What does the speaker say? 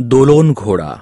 दोलोन घोड़ा।